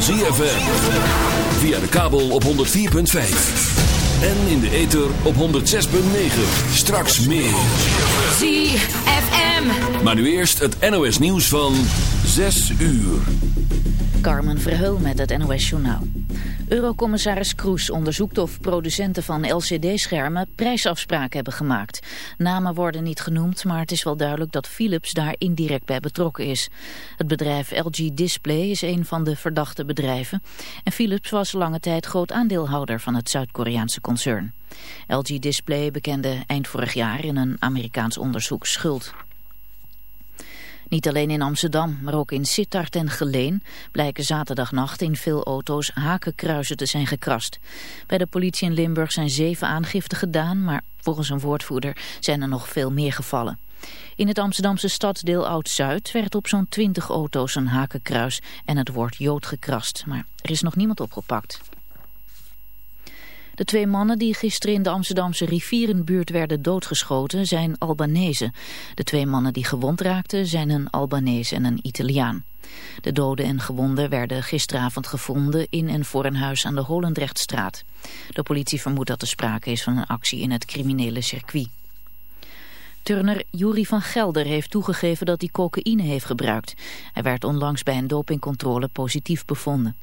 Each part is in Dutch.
Van ZFM. Via de kabel op 104.5. En in de ether op 106.9. Straks meer. ZFM. Maar nu eerst het NOS nieuws van 6 uur. Carmen Verheul met het NOS Journaal. Eurocommissaris Kroes onderzoekt of producenten van LCD-schermen prijsafspraken hebben gemaakt. Namen worden niet genoemd, maar het is wel duidelijk dat Philips daar indirect bij betrokken is. Het bedrijf LG Display is een van de verdachte bedrijven. En Philips was lange tijd groot aandeelhouder van het Zuid-Koreaanse concern. LG Display bekende eind vorig jaar in een Amerikaans onderzoek schuld. Niet alleen in Amsterdam, maar ook in Sittard en Geleen blijken zaterdagnacht in veel auto's hakenkruizen te zijn gekrast. Bij de politie in Limburg zijn zeven aangiften gedaan, maar volgens een woordvoerder zijn er nog veel meer gevallen. In het Amsterdamse stadsdeel Oud-Zuid werd op zo'n twintig auto's een hakenkruis en het woord Jood gekrast, maar er is nog niemand opgepakt. De twee mannen die gisteren in de Amsterdamse rivierenbuurt werden doodgeschoten zijn Albanese. De twee mannen die gewond raakten zijn een Albanese en een Italiaan. De doden en gewonden werden gisteravond gevonden in en voor een huis aan de Holendrechtstraat. De politie vermoedt dat er sprake is van een actie in het criminele circuit. Turner Jury van Gelder heeft toegegeven dat hij cocaïne heeft gebruikt. Hij werd onlangs bij een dopingcontrole positief bevonden.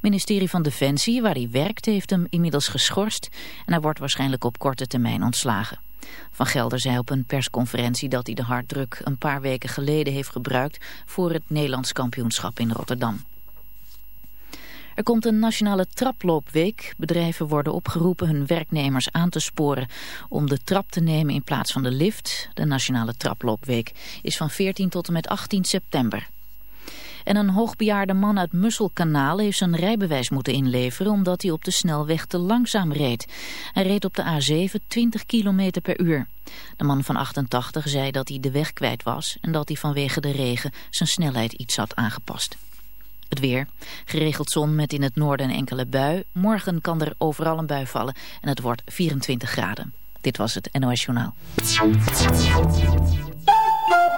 Ministerie van Defensie, waar hij werkt, heeft hem inmiddels geschorst en hij wordt waarschijnlijk op korte termijn ontslagen. Van Gelder zei op een persconferentie dat hij de harddruk een paar weken geleden heeft gebruikt voor het Nederlands kampioenschap in Rotterdam. Er komt een nationale traploopweek. Bedrijven worden opgeroepen hun werknemers aan te sporen om de trap te nemen in plaats van de lift. De nationale traploopweek is van 14 tot en met 18 september. En een hoogbejaarde man uit Musselkanaal heeft zijn rijbewijs moeten inleveren omdat hij op de snelweg te langzaam reed. Hij reed op de A7 20 km per uur. De man van 88 zei dat hij de weg kwijt was en dat hij vanwege de regen zijn snelheid iets had aangepast. Het weer. Geregeld zon met in het noorden een enkele bui. Morgen kan er overal een bui vallen en het wordt 24 graden. Dit was het NOS Journaal.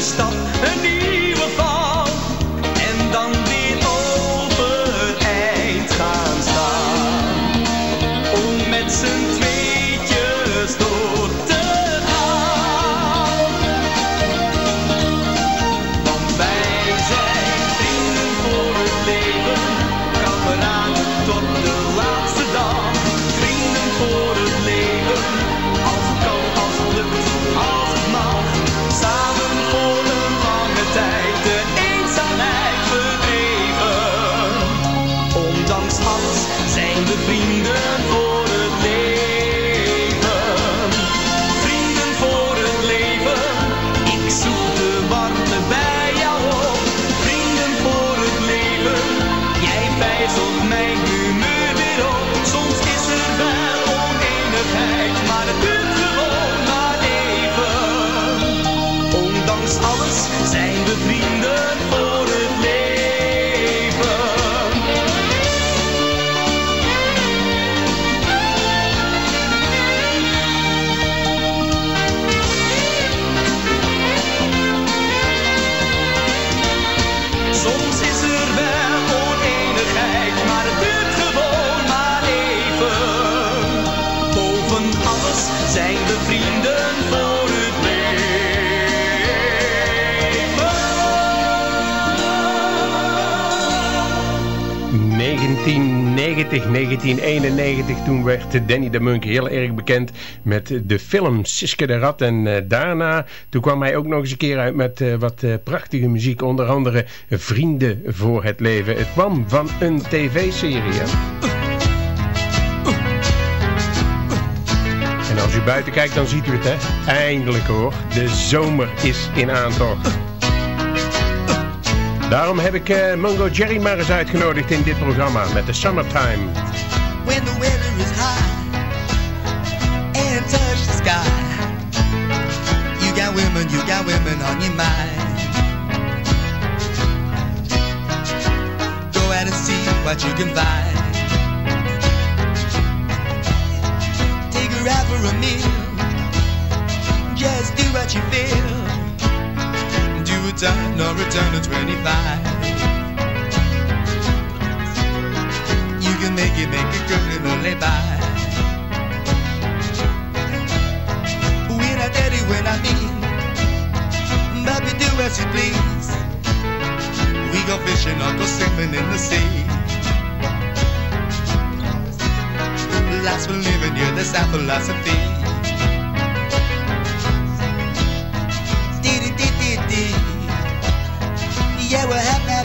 iedere stap 1991, toen werd Danny de Munk heel erg bekend met de film Siske de Rat. En eh, daarna, toen kwam hij ook nog eens een keer uit met eh, wat eh, prachtige muziek. Onder andere Vrienden voor het Leven. Het kwam van een tv-serie. En als u buiten kijkt, dan ziet u het, hè. Eindelijk hoor, de zomer is in aantocht. Daarom heb ik Mungo Jerry maar eens uitgenodigd in dit programma met de Summertime. When the weather is high and touch the sky. You got women, you got women on your mind. Go out and see what you can find. Take her out for a meal. Just do what you feel. Do a time, no return to 25. You make it, make it good and only by. When I you when I mean, baby, do as you please. We go fishing or go swimming in the sea. Life's for living, yeah, that's our philosophy. Dee-dee-dee-dee-dee. Yeah, we're happy.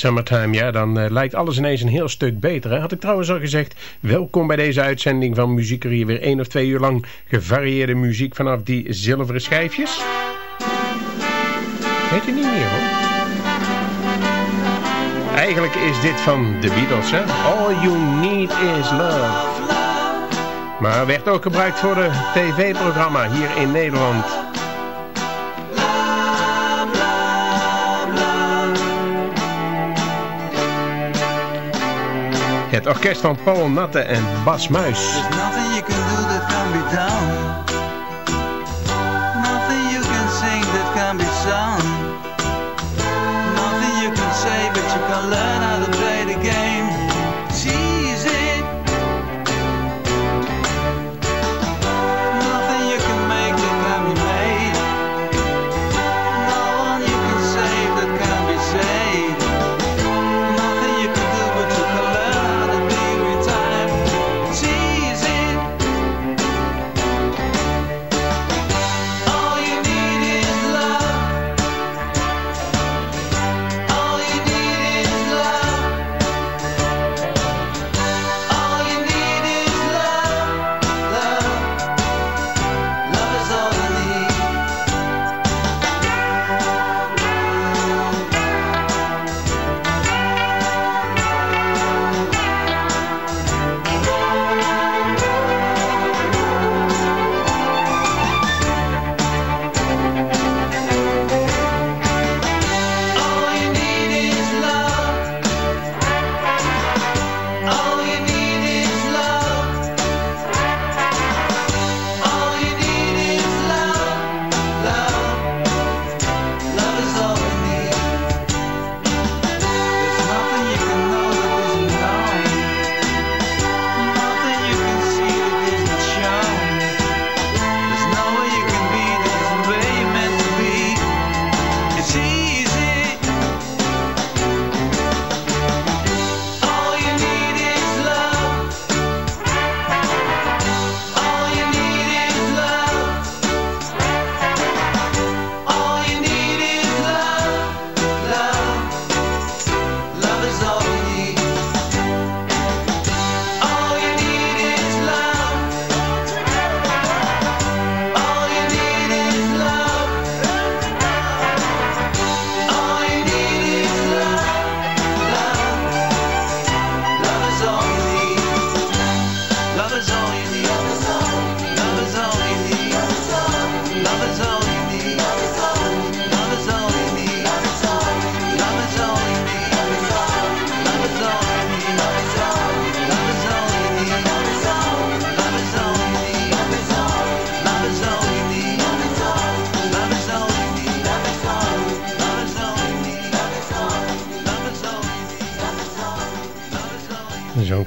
Summertime. Ja, dan eh, lijkt alles ineens een heel stuk beter. Hè? Had ik trouwens al gezegd, welkom bij deze uitzending van Muziekerier. Weer één of twee uur lang gevarieerde muziek vanaf die zilveren schijfjes. Weet je niet meer hoor. Eigenlijk is dit van The Beatles, hè? All You Need Is Love. Maar werd ook gebruikt voor de tv-programma hier in Nederland. Het orkest van Paul Natten en Bas Muis.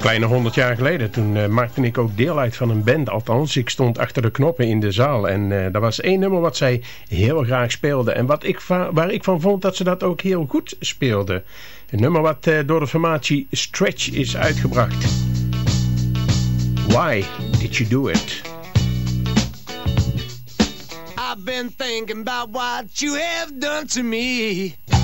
kleine honderd jaar geleden. Toen uh, maakte ik ook deel uit van een band. Althans, ik stond achter de knoppen in de zaal. En eh, uh, dat was één nummer wat zij heel graag speelde. En wat ik waar ik van vond dat ze dat ook heel goed speelde. Een nummer wat eh, door de formatie Stretch is uitgebracht. Why did you do it? I've been thinking about what you have done to me.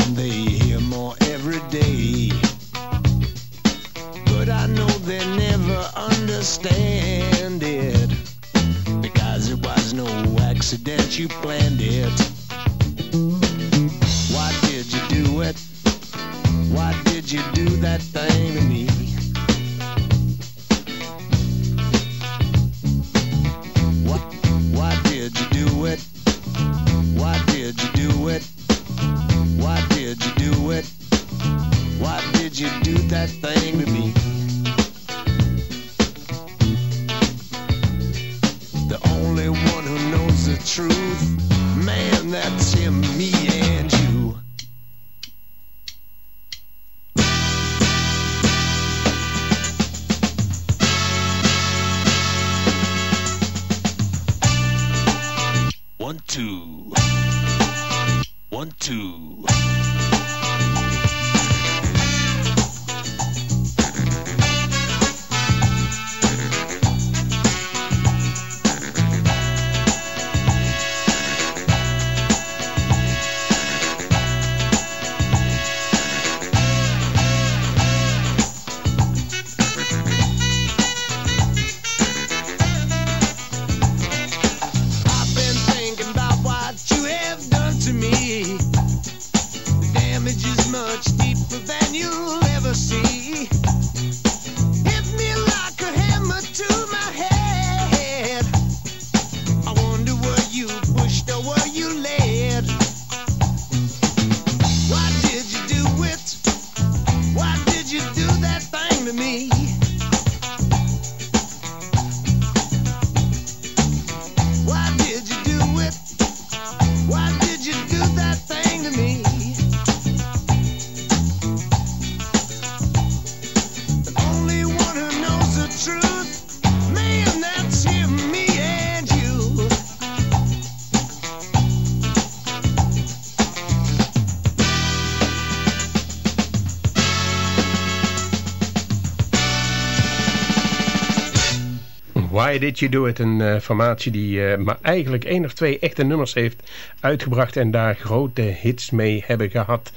Did You Do It? Een eh, formatie die eh, maar eigenlijk één of twee echte nummers heeft uitgebracht en daar grote hits mee hebben gehad.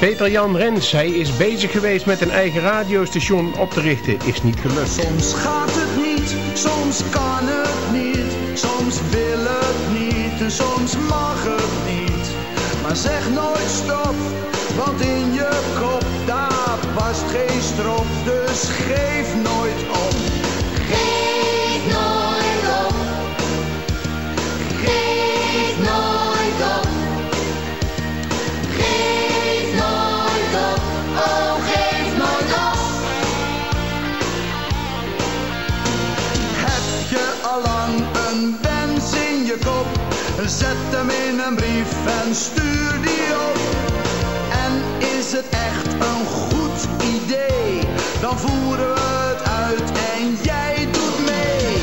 Peter Jan Rens, hij is bezig geweest met een eigen radiostation op te richten. Is niet gelukt. Soms gaat het niet, soms kan het niet, soms wil het niet en soms mag het niet. Maar zeg nooit stop, want in je kop daar past geen strop, dus geef nooit op. Geef nooit op. Geef nooit op. Geef nooit op. Oh, geef nooit op. Heb je allang een wens in je kop? Zet hem in een brief en stuur die op. En is het echt een goed? Voeren we het uit en jij doet mee.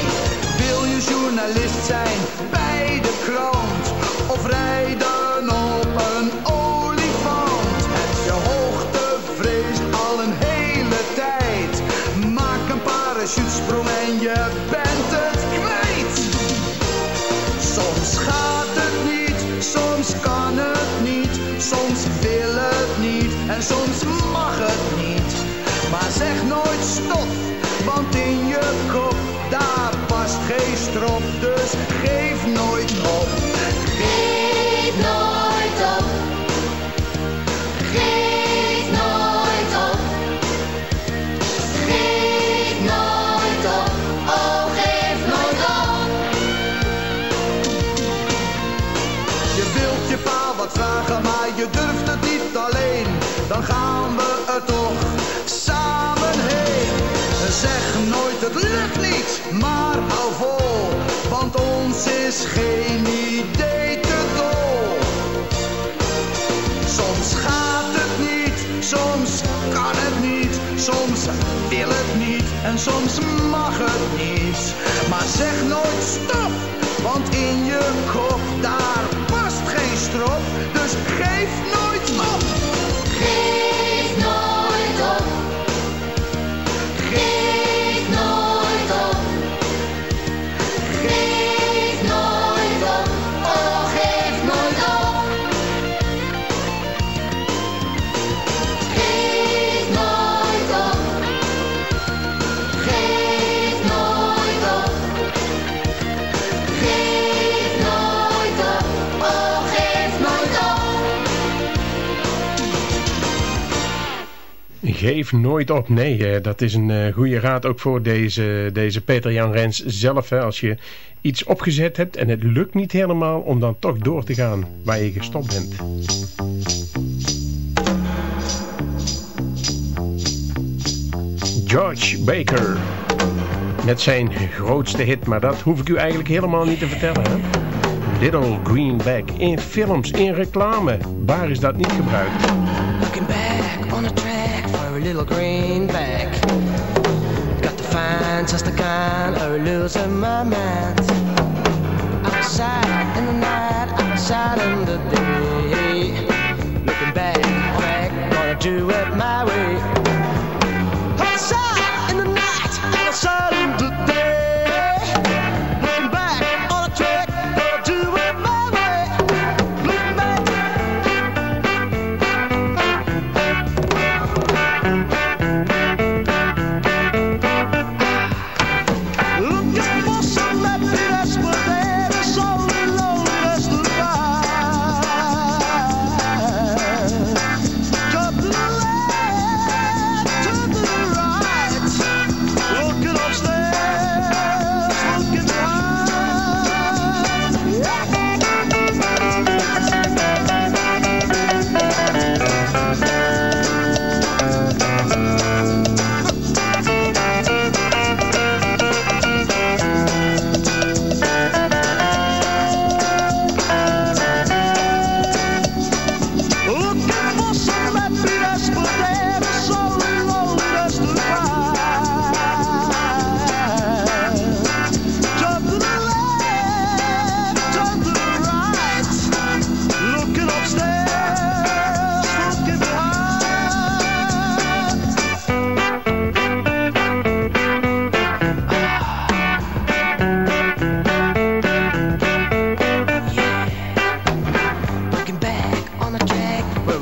Wil je journalist zijn bij de krant? Of rijden op een olifant? Heb je hoogtevrees al een hele tijd? Maak een parachutesprong en je bent het kwijt. Soms gaat het niet, soms kan het is geen idee te dol. Soms gaat het niet, soms kan het niet. Soms wil het niet en soms mag het niet. Maar zeg nooit stop, want in je kop daar past geen strop. Dus geef nooit Geef nooit op. Nee, eh, dat is een eh, goede raad ook voor deze, deze Peter Jan Rens zelf. Hè. Als je iets opgezet hebt en het lukt niet helemaal om dan toch door te gaan waar je gestopt bent. George Baker. Met zijn grootste hit, maar dat hoef ik u eigenlijk helemaal niet te vertellen. Hè? Little Greenback. In films, in reclame. Waar is dat niet gebruikt? Looking back on a track for a little greenback. Got to find just the kind of losing my mind. Outside in the night, outside in the day. Looking back, back, gonna do it my way. Outside in the night, outside in the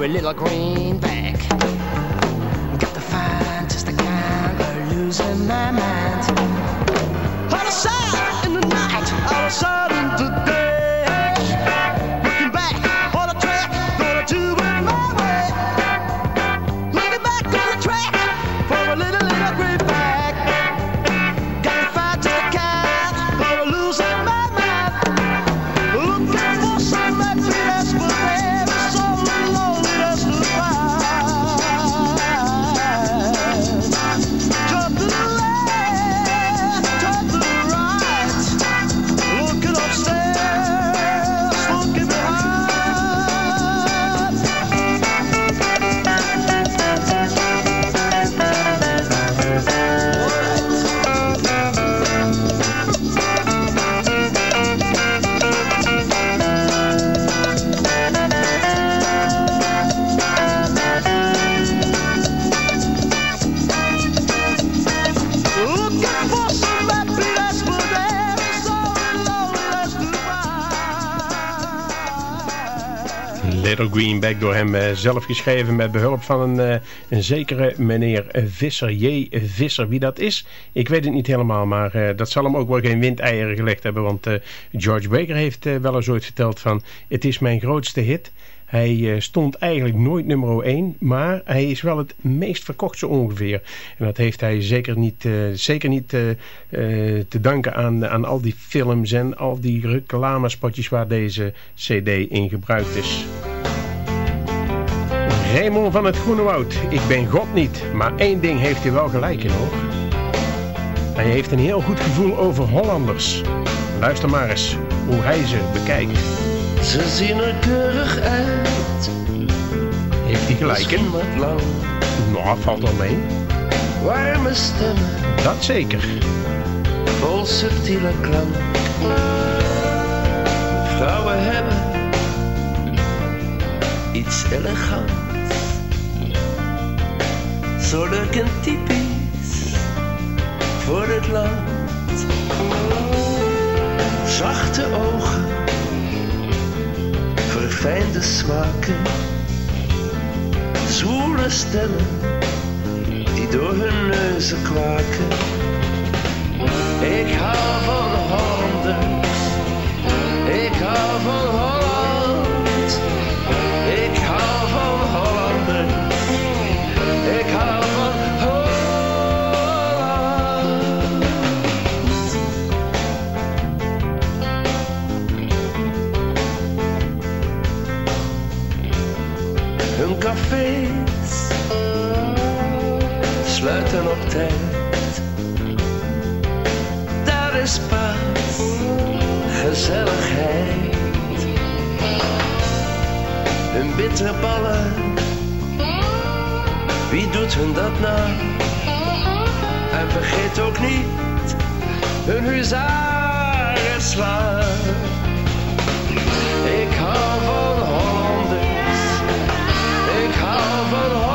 a little greenback. Got to find just the kind of losing my mind. Greenback door hem eh, zelf geschreven met behulp van een, eh, een zekere meneer Visser, J. Visser. Wie dat is, ik weet het niet helemaal, maar eh, dat zal hem ook wel geen windeieren gelegd hebben, want George Baker heeft wel eens ooit verteld van, het is mijn grootste hit. Hij stond eigenlijk nooit nummer 1, maar hij is wel het meest verkocht zo ongeveer. En dat heeft hij zeker niet, zeker niet te danken aan, aan al die films en al die reclamespotjes waar deze cd in gebruikt is. Raymond van het Groene Woud. Ik ben God niet, maar één ding heeft hij wel gelijk in hoor. Hij heeft een heel goed gevoel over Hollanders. Luister maar eens hoe hij ze bekijkt. Ze zien er keurig uit. Heeft hij gelijk in? Nou, valt wel mee. Warme stemmen. Dat zeker. Vol subtiele klank. Vrouwen hebben iets elegants. Zo en typisch voor het land. Zachte ogen, verfijnde smaken. Zwoele stemmen die door hun neuzen kwaken. Ik hou van Hollanders, gezelligheid. Hun bitterballen, wie doet hun dat nou? En vergeet ook niet hun huzarenslag. Ik hou van Hollanders, ik hou van.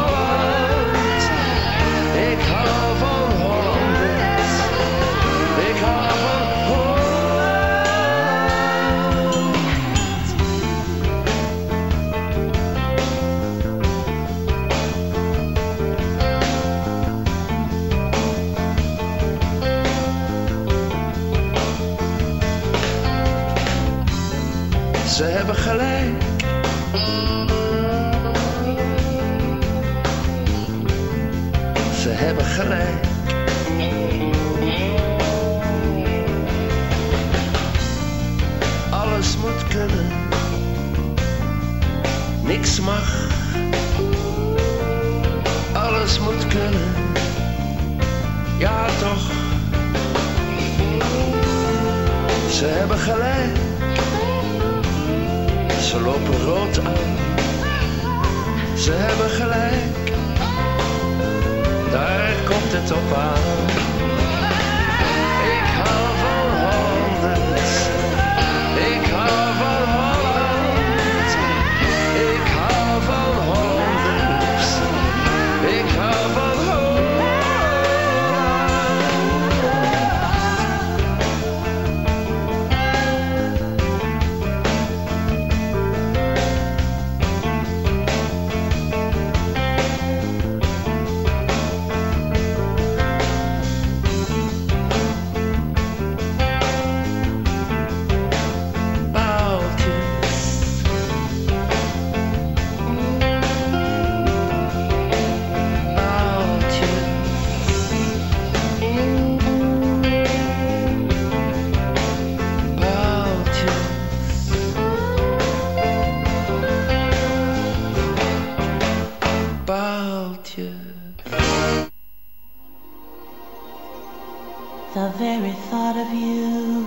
The very thought of you.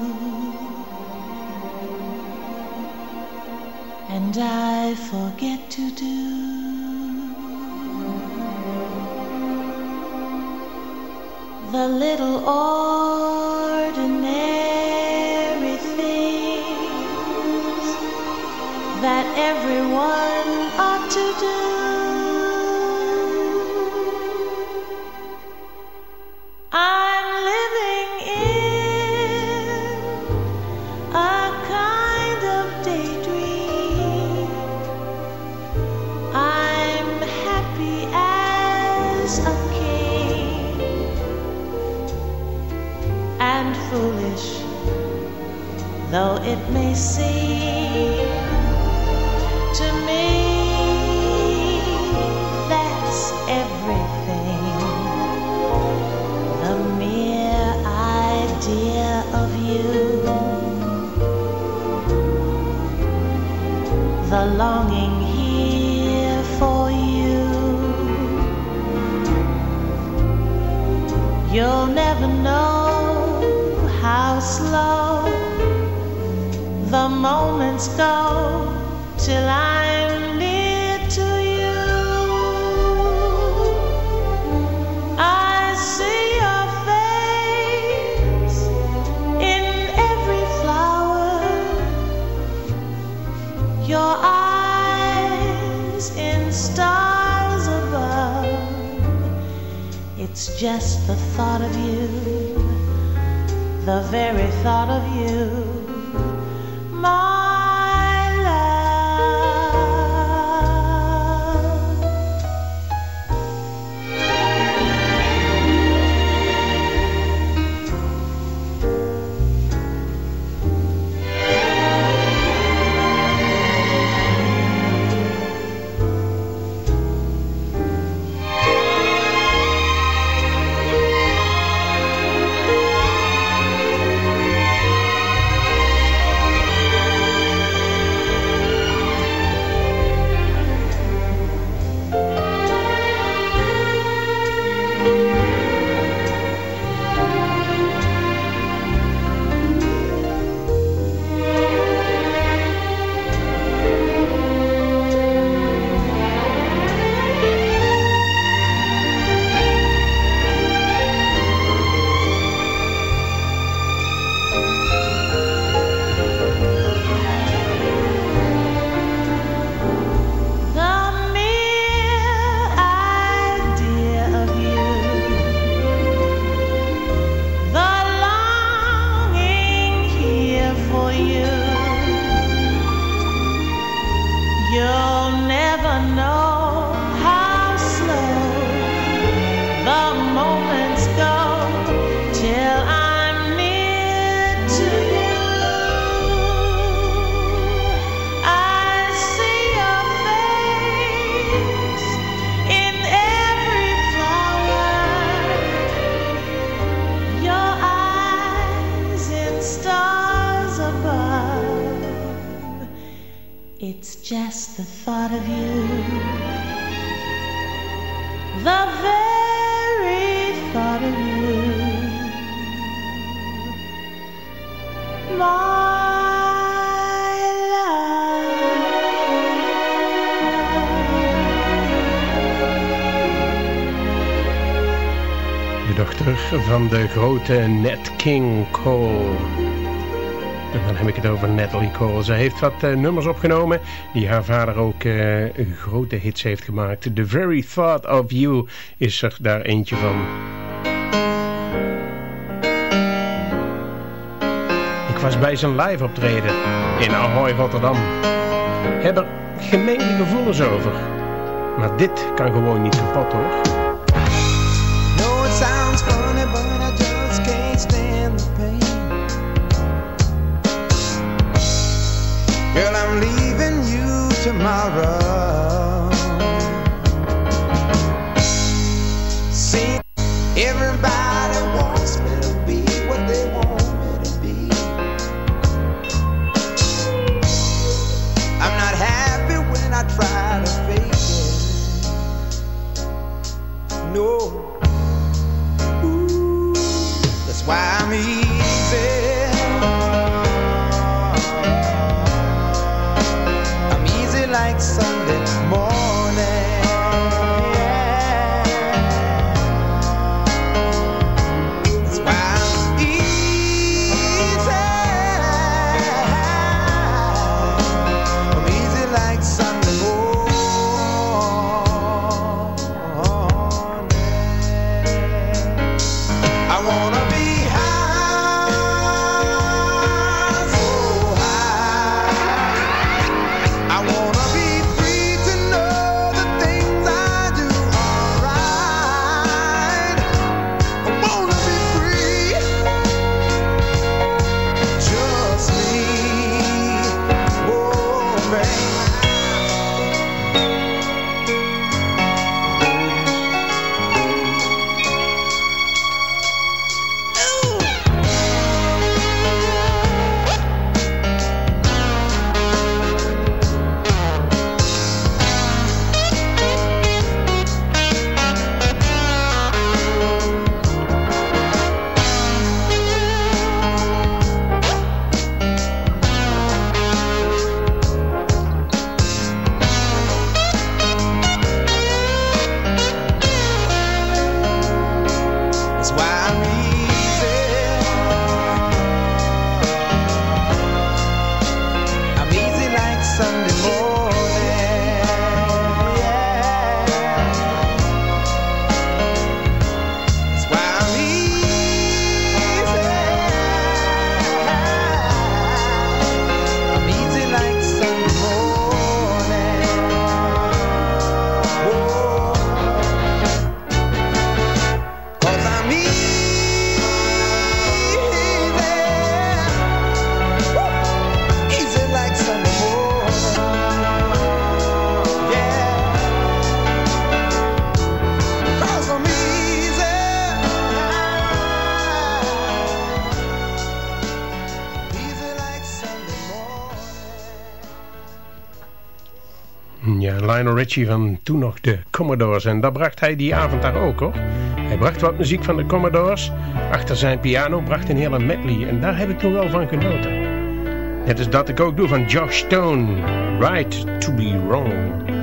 And I forget to do. The little ordinary things that everyone it may seem moments go till I'm near to you. I see your face in every flower, your eyes in stars above. It's just the thought of you, the very thought of you, Van de grote Nat King Cole. En dan heb ik het over Natalie Cole. Zij heeft wat eh, nummers opgenomen die haar vader ook eh, grote hits heeft gemaakt. The Very Thought of You is er daar eentje van. Ik was bij zijn live optreden in Ahoy, Rotterdam. Heb er gemengde gevoelens over. Maar dit kan gewoon niet kapot hoor. Tomorrow. Van toen nog de Commodores. En dat bracht hij die avond daar ook hoor. Hij bracht wat muziek van de Commodores. Achter zijn piano bracht een hele medley. En daar heb ik toen wel van genoten. Net is dat ik ook doe van Josh Stone. Right to be wrong.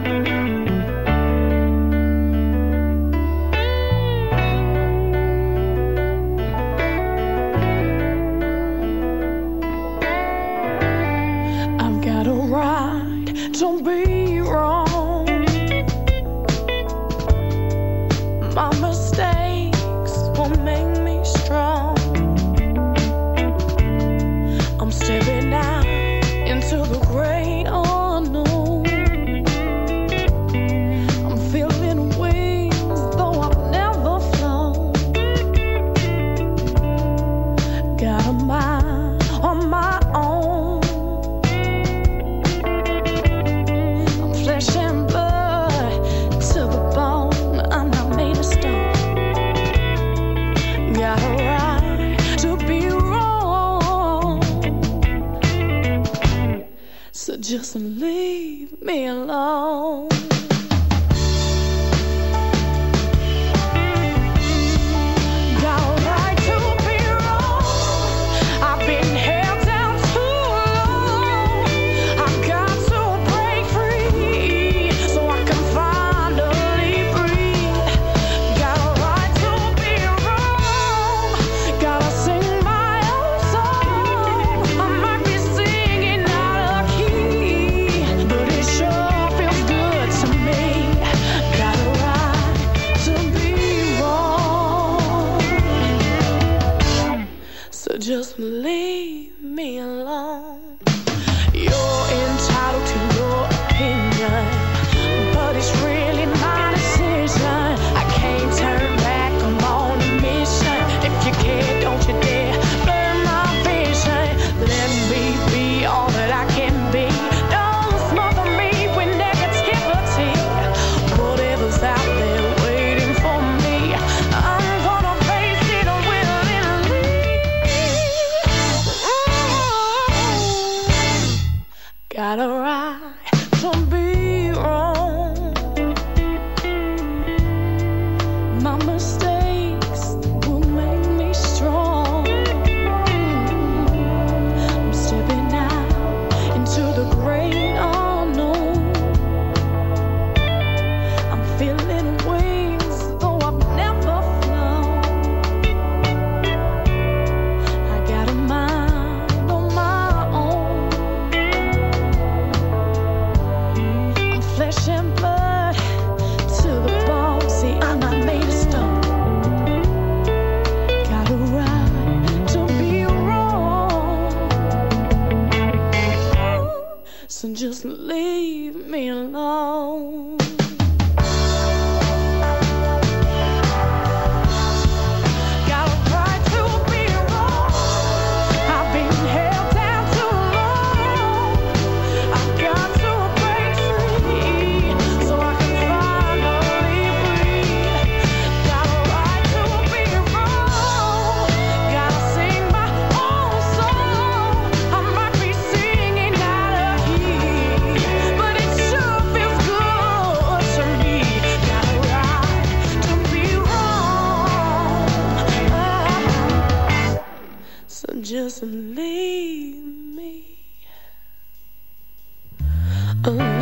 doesn't leave me. Oh.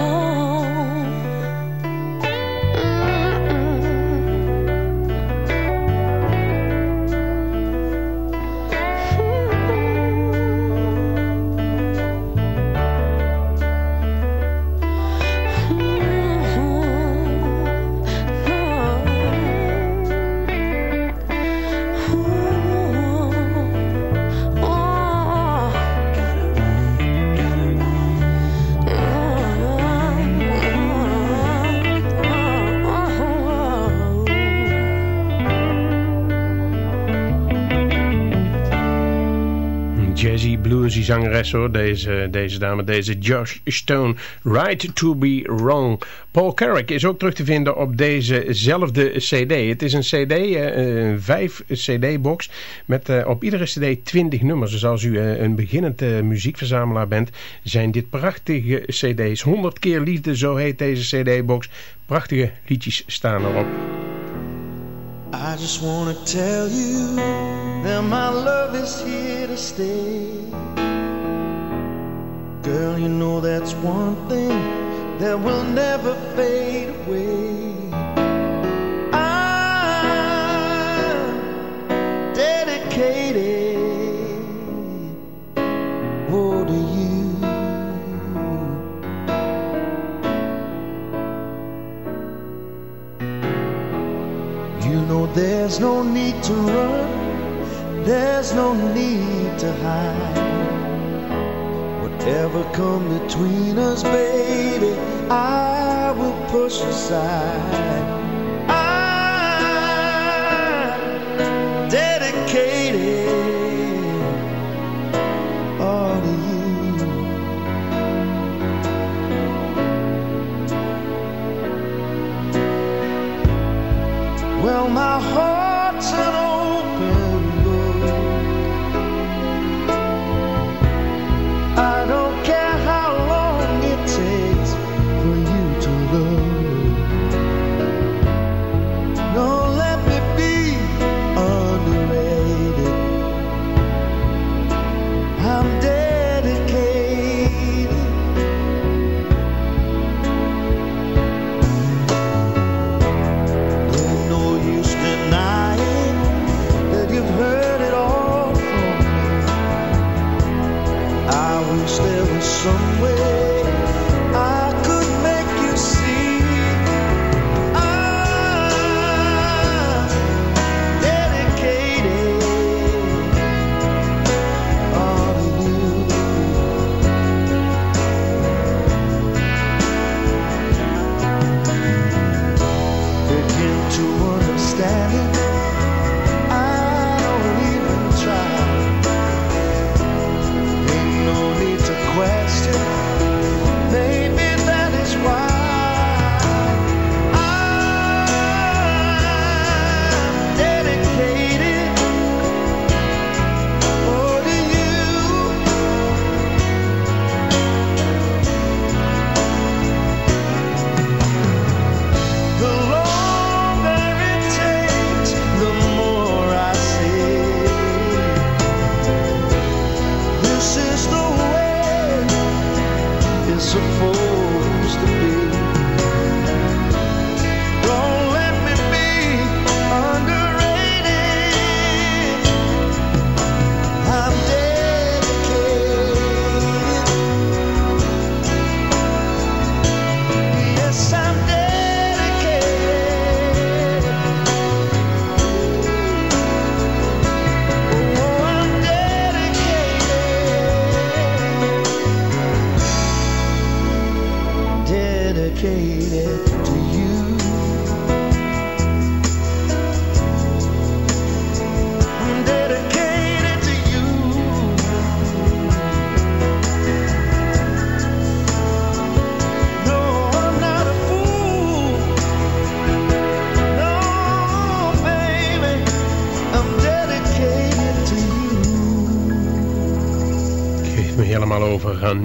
Zangeres deze, deze dame, deze Josh Stone. Right to be wrong. Paul Carrick is ook terug te vinden op dezezelfde cd. Het is een cd, eh, een vijf cd-box met uh, op iedere cd 20 nummers. Dus als u uh, een beginnend muziekverzamelaar bent, zijn dit prachtige cd's. 100 keer liefde, zo heet deze cd-box. Prachtige liedjes staan erop. I just wanna tell you that my love is here to stay. Girl, you know that's one thing that will never fade away. I'm dedicated oh, to you. You know there's no need to run, there's no need to hide. Whatever come between us, baby, I will push aside.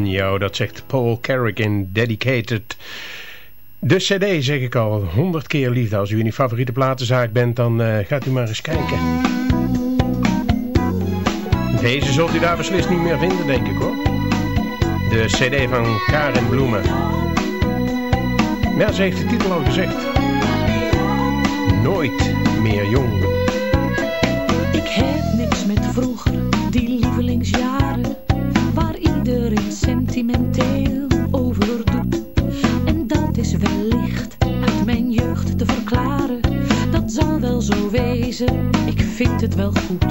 Jou. Dat zegt Paul Carrick in Dedicated. De cd zeg ik al, 100 keer liefde. Als u in uw favoriete platenzaak bent, dan eh, gaat u maar eens kijken. Deze zult u daar beslist niet meer vinden, denk ik hoor. De cd van Karin Bloemen. Maar ze heeft de titel al gezegd. Nooit meer jong. Ik heb wel goed.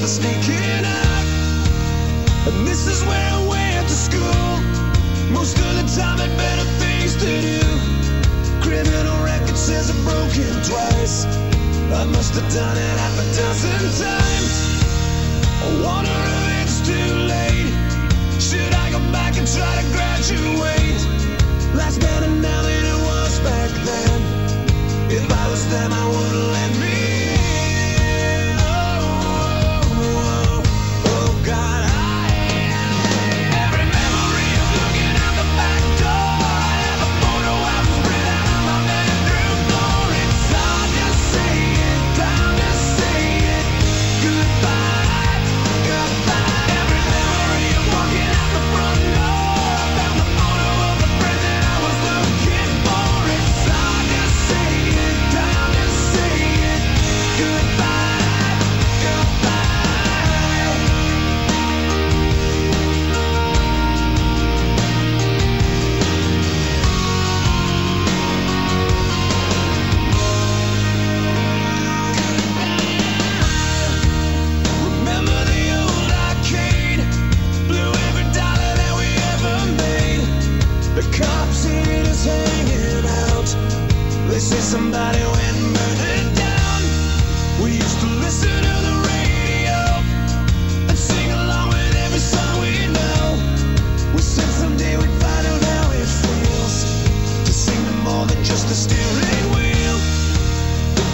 the speaking.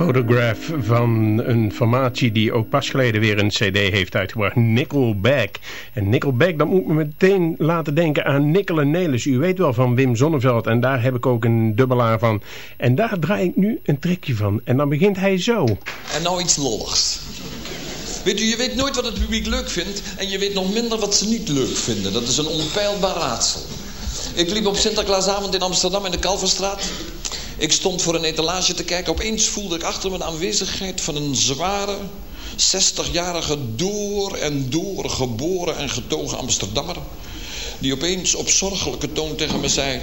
Photograph van een formatie die ook pas geleden weer een cd heeft uitgebracht. Nickelback. En Nickelback, dat moet me meteen laten denken aan Nickel en Nelis. U weet wel van Wim Zonneveld en daar heb ik ook een dubbelaar van. En daar draai ik nu een trikje van. En dan begint hij zo. En nou iets lolligs. Weet u, je weet nooit wat het publiek leuk vindt... en je weet nog minder wat ze niet leuk vinden. Dat is een onpeilbaar raadsel. Ik liep op Sinterklaasavond in Amsterdam in de Kalverstraat. Ik stond voor een etalage te kijken. Opeens voelde ik achter me de aanwezigheid van een zware... 60-jarige door en door geboren en getogen Amsterdammer... die opeens op zorgelijke toon tegen me zei...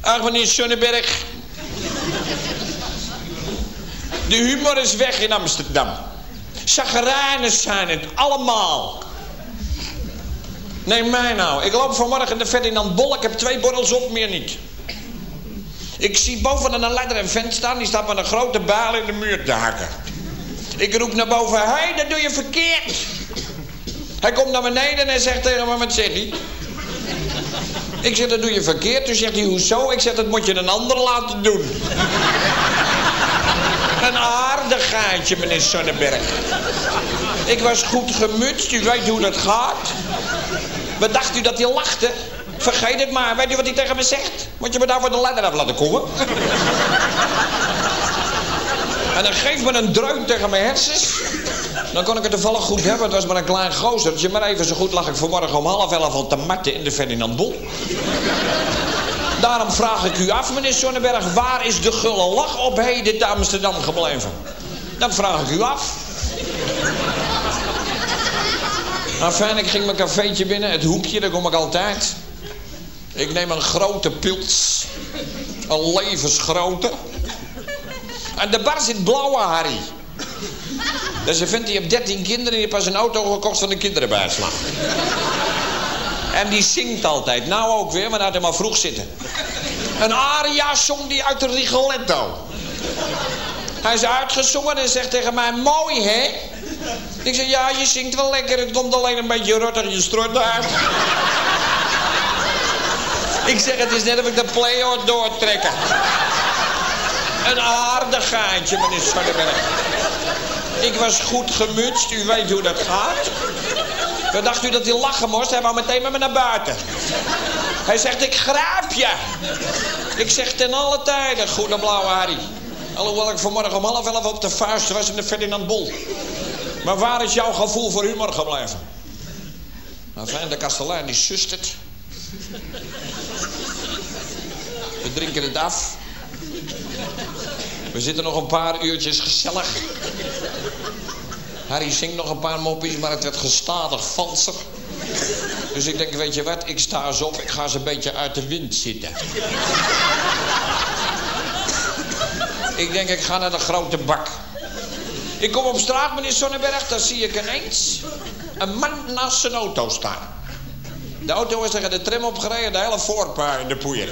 Ach, meneer Schöneberg... De humor is weg in Amsterdam. Chagrijnen zijn het, allemaal. Neem mij nou. Ik loop vanmorgen de Ferdinand Bol. Ik heb twee borrels op, meer niet. Ik zie boven een ladder een vent staan. Die staat met een grote baal in de muur te hakken. Ik roep naar boven. Hé, hey, dat doe je verkeerd. Hij komt naar beneden en zegt tegen me, wat zeg je? Ik zeg, dat doe je verkeerd. Toen zegt hij, hoezo? Ik zeg, dat moet je een ander laten doen. Een aardigheidje, meneer Sonnenberg. Ik was goed gemutst, u weet hoe dat gaat. Wat dacht u dat hij lachte? Vergeet het maar, weet u wat hij tegen me zegt? Moet je me daar voor de ladder af laten komen? En dan geeft me een dreun tegen mijn hersens. Dan kon ik het toevallig goed hebben. Het was maar een klein gozertje. Maar even zo goed lag ik vanmorgen om half elf al te matten in de Ferdinand Bol. Daarom vraag ik u af, meneer Sonnenberg, waar is de gulle lach op heden te Amsterdam gebleven? Dat vraag ik u af. Nou fijn, ik ging mijn cafeetje binnen, het hoekje, daar kom ik altijd. Ik neem een grote pils. Een levensgrote. En de bar zit blauwe Harry. Is een vent die heeft 13 kinderen en die heeft pas een auto gekocht van de kinderenbijslag. En die zingt altijd. Nou ook weer, maar laat hem maar vroeg zitten. Een aria zong die uit de Rigoletto. Hij is uitgezongen en zegt tegen mij, mooi hè? Ik zeg, ja, je zingt wel lekker. Het komt alleen een beetje rottig je strot uit. Ik zeg, het is net of ik de play hoor doortrekken. Een aardigheidje, meneer Schordenberg. Ik was goed gemutst, u weet hoe dat gaat. Wat dacht u dat hij lachen moest? Hij wou meteen met me naar buiten. Hij zegt, ik grijp je. Ik zeg ten alle tijden, goede blauwe Harry. Alhoewel ik vanmorgen om half elf op de vuist was in de Ferdinand Bol. Maar waar is jouw gevoel voor humor gebleven? Nou, fijn, de kastelein die sust het. We drinken het af. We zitten nog een paar uurtjes gezellig. Harry zingt nog een paar moppies, maar het werd gestadig valser. Dus ik denk, weet je wat, ik sta eens op, ik ga eens een beetje uit de wind zitten. ik denk, ik ga naar de grote bak. Ik kom op straat, meneer Sonnenberg, daar zie ik ineens een man naast zijn auto staan. De auto is tegen de tram opgereden, de hele voorpaar in de poeier.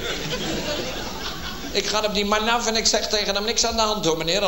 Ik ga op die man af en ik zeg tegen hem, niks aan de hand hoor meneer.